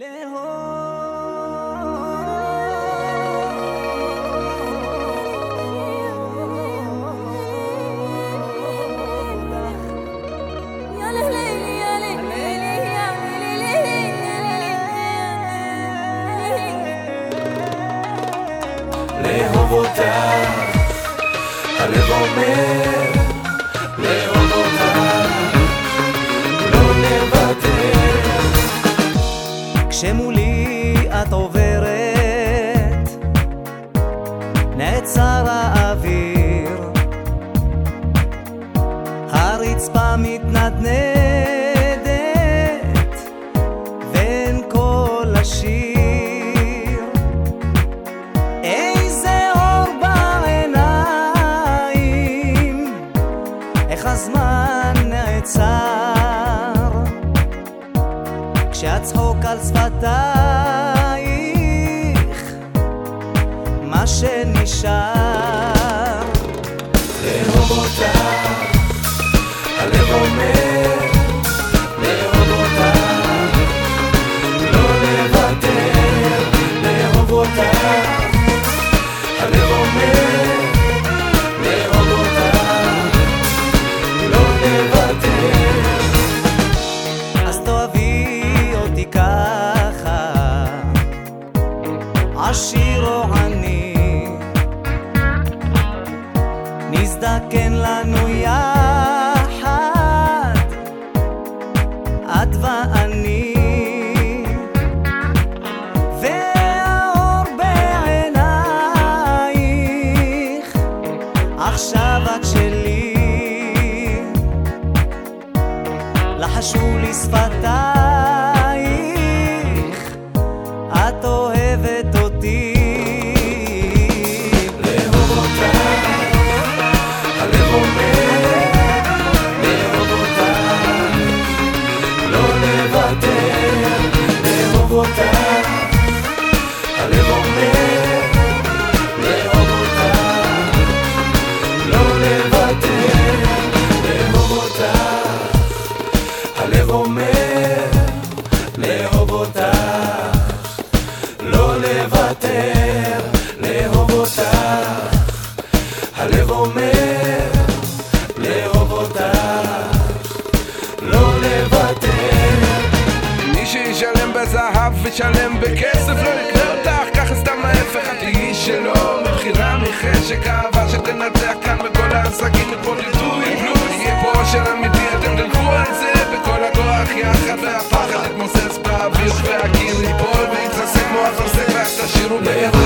לאהוב אותך, הלב אומר לאהוב כשמולי את עוברת, כשהצחוק על שפתייך, מה שנשאר. לאהוב אותך, הלב אומר לאהוב אותך, לא לוותר, לאהוב אותך, הלב אומר לחשו לי שפתייך, הלב לאהוב אותך, לא לוותר, לאהוב אותך, הלב אומר לאהוב אותך, לא לוותר. מי שישלם בזהב וישלם בכסף לא יקרה אותך, ככה סתם ההפך את תהיי שלו מחשק אהבה Vista aquilo e por vem trazer motos e festa, cheiro leva.